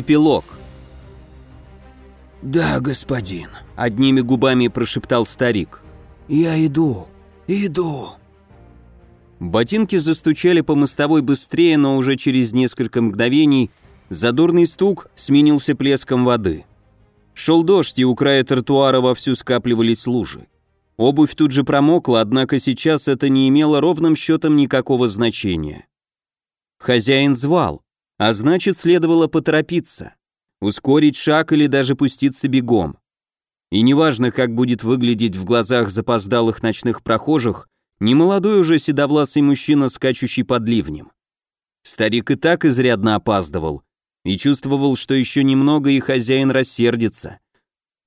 Эпилог. «Да, господин», — одними губами прошептал старик. «Я иду, иду». Ботинки застучали по мостовой быстрее, но уже через несколько мгновений задорный стук сменился плеском воды. Шел дождь, и у края тротуара вовсю скапливались лужи. Обувь тут же промокла, однако сейчас это не имело ровным счетом никакого значения. Хозяин звал, а значит, следовало поторопиться, ускорить шаг или даже пуститься бегом. И неважно, как будет выглядеть в глазах запоздалых ночных прохожих, немолодой уже седовласый мужчина, скачущий под ливнем. Старик и так изрядно опаздывал и чувствовал, что еще немного и хозяин рассердится.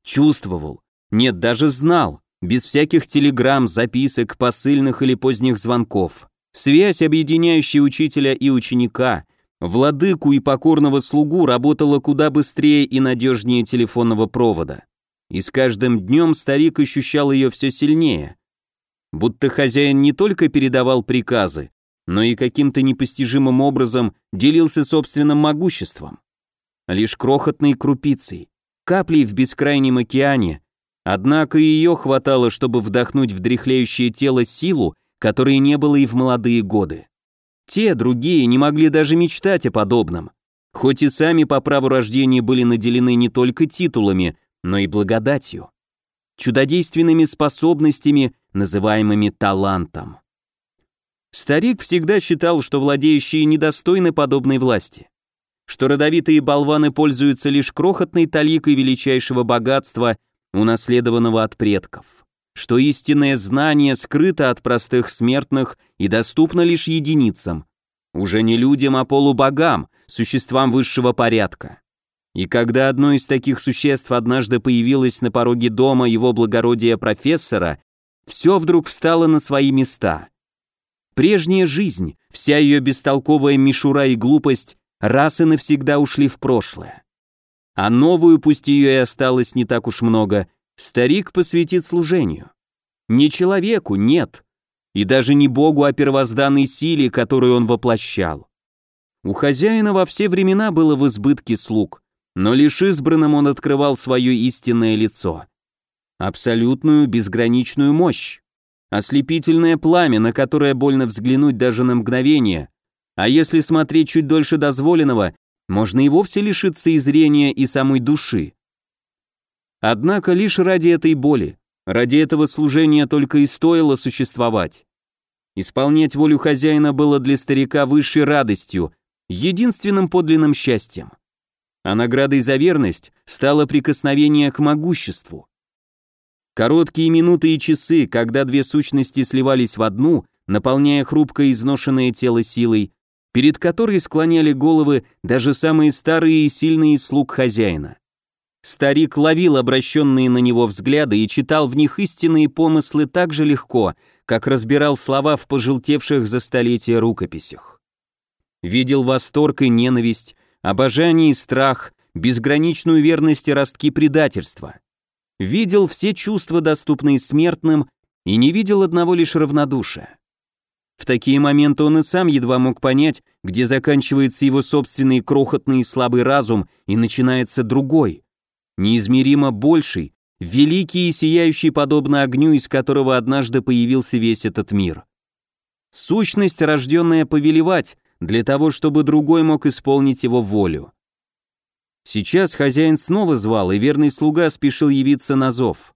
Чувствовал, нет, даже знал, без всяких телеграмм, записок, посыльных или поздних звонков. Связь, объединяющая учителя и ученика, владыку и покорного слугу работала куда быстрее и надежнее телефонного провода. И с каждым днем старик ощущал ее все сильнее. Будто хозяин не только передавал приказы, но и каким-то непостижимым образом делился собственным могуществом. Лишь крохотной крупицей, каплей в бескрайнем океане, однако ее хватало, чтобы вдохнуть в дряхлеющее тело силу, которой не было и в молодые годы. Те, другие, не могли даже мечтать о подобном, хоть и сами по праву рождения были наделены не только титулами, но и благодатью, чудодейственными способностями, называемыми талантом. Старик всегда считал, что владеющие недостойны подобной власти, что родовитые болваны пользуются лишь крохотной таликой величайшего богатства, унаследованного от предков что истинное знание скрыто от простых смертных и доступно лишь единицам, уже не людям, а полубогам, существам высшего порядка. И когда одно из таких существ однажды появилось на пороге дома его благородия профессора, все вдруг встало на свои места. Прежняя жизнь, вся ее бестолковая мишура и глупость раз и навсегда ушли в прошлое. А новую, пусть ее и осталось не так уж много, Старик посвятит служению. Не человеку, нет. И даже не Богу, а первозданной силе, которую он воплощал. У хозяина во все времена было в избытке слуг, но лишь избранным он открывал свое истинное лицо. Абсолютную безграничную мощь. Ослепительное пламя, на которое больно взглянуть даже на мгновение. А если смотреть чуть дольше дозволенного, можно и вовсе лишиться и зрения, и самой души. Однако лишь ради этой боли, ради этого служения только и стоило существовать. Исполнять волю хозяина было для старика высшей радостью, единственным подлинным счастьем. А наградой за верность стало прикосновение к могуществу. Короткие минуты и часы, когда две сущности сливались в одну, наполняя хрупкое изношенное тело силой, перед которой склоняли головы даже самые старые и сильные слуг хозяина. Старик ловил обращенные на него взгляды и читал в них истинные помыслы так же легко, как разбирал слова в пожелтевших за столетия рукописях. Видел восторг и ненависть, обожание и страх, безграничную верность и ростки предательства. Видел все чувства, доступные смертным, и не видел одного лишь равнодушия. В такие моменты он и сам едва мог понять, где заканчивается его собственный крохотный и слабый разум и начинается другой, неизмеримо больший, великий и сияющий подобно огню, из которого однажды появился весь этот мир. Сущность, рожденная повелевать, для того, чтобы другой мог исполнить его волю. Сейчас хозяин снова звал, и верный слуга спешил явиться на зов.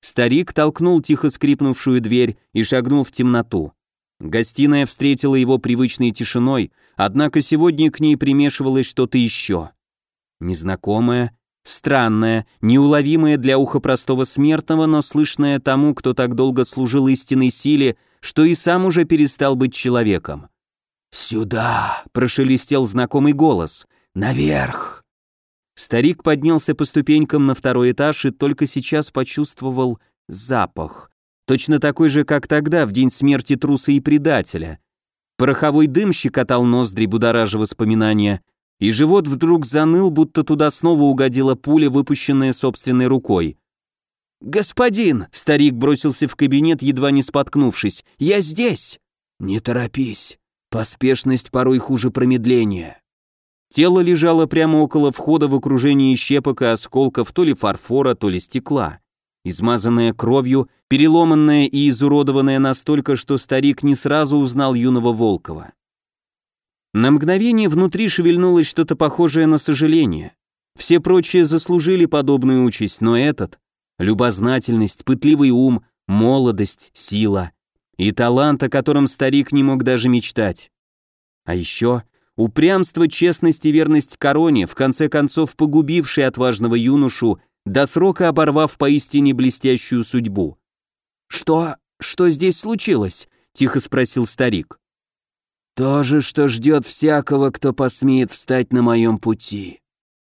Старик толкнул тихо скрипнувшую дверь и шагнул в темноту. Гостиная встретила его привычной тишиной, однако сегодня к ней примешивалось что-то еще. Незнакомое, Странное, неуловимое для уха простого смертного, но слышное тому, кто так долго служил истинной силе, что и сам уже перестал быть человеком. «Сюда!» — прошелестел знакомый голос. «Наверх!» Старик поднялся по ступенькам на второй этаж и только сейчас почувствовал запах. Точно такой же, как тогда, в день смерти труса и предателя. Пороховой дым щекотал ноздри, будоража воспоминания, и живот вдруг заныл, будто туда снова угодила пуля, выпущенная собственной рукой. «Господин!» — старик бросился в кабинет, едва не споткнувшись. «Я здесь!» «Не торопись. Поспешность порой хуже промедления». Тело лежало прямо около входа в окружении щепок и осколков то ли фарфора, то ли стекла. Измазанное кровью, переломанное и изуродованное настолько, что старик не сразу узнал юного Волкова. На мгновение внутри шевельнулось что-то похожее на сожаление. Все прочие заслужили подобную участь, но этот — любознательность, пытливый ум, молодость, сила и талант, о котором старик не мог даже мечтать. А еще упрямство, честность и верность короне, в конце концов погубившие отважного юношу, до срока оборвав поистине блестящую судьбу. «Что... что здесь случилось?» — тихо спросил старик. «То же, что ждет всякого, кто посмеет встать на моем пути»,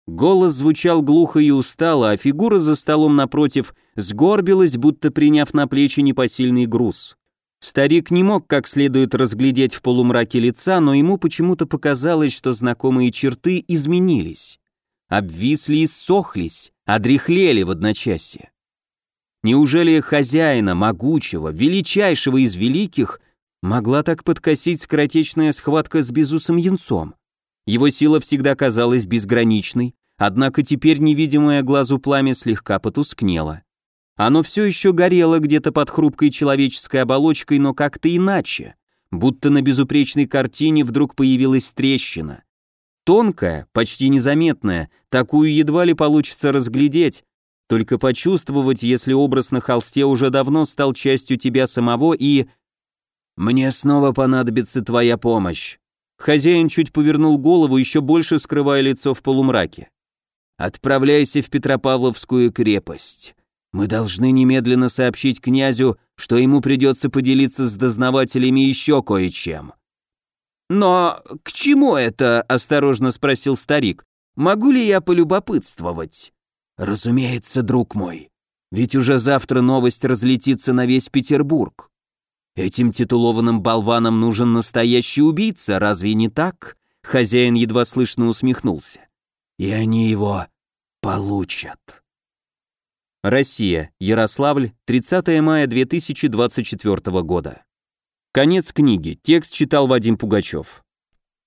Голос звучал глухо и устало, а фигура за столом напротив сгорбилась, будто приняв на плечи непосильный груз. Старик не мог как следует разглядеть в полумраке лица, но ему почему-то показалось, что знакомые черты изменились. Обвисли и сохлись, одряхлели в одночасье. Неужели хозяина, могучего, величайшего из великих, могла так подкосить скоротечная схватка с безусым янцом? Его сила всегда казалась безграничной, однако теперь невидимое глазу пламя слегка потускнело. Оно все еще горело где-то под хрупкой человеческой оболочкой, но как-то иначе, будто на безупречной картине вдруг появилась трещина. Тонкая, почти незаметная, такую едва ли получится разглядеть, только почувствовать, если образ на холсте уже давно стал частью тебя самого и... «Мне снова понадобится твоя помощь», Хозяин чуть повернул голову, еще больше скрывая лицо в полумраке. «Отправляйся в Петропавловскую крепость. Мы должны немедленно сообщить князю, что ему придется поделиться с дознавателями еще кое-чем». «Но к чему это?» – осторожно спросил старик. «Могу ли я полюбопытствовать?» «Разумеется, друг мой. Ведь уже завтра новость разлетится на весь Петербург. Этим титулованным болванам нужен настоящий убийца, разве не так? Хозяин едва слышно усмехнулся. И они его получат. Россия, Ярославль, 30 мая 2024 года. Конец книги. Текст читал Вадим Пугачев.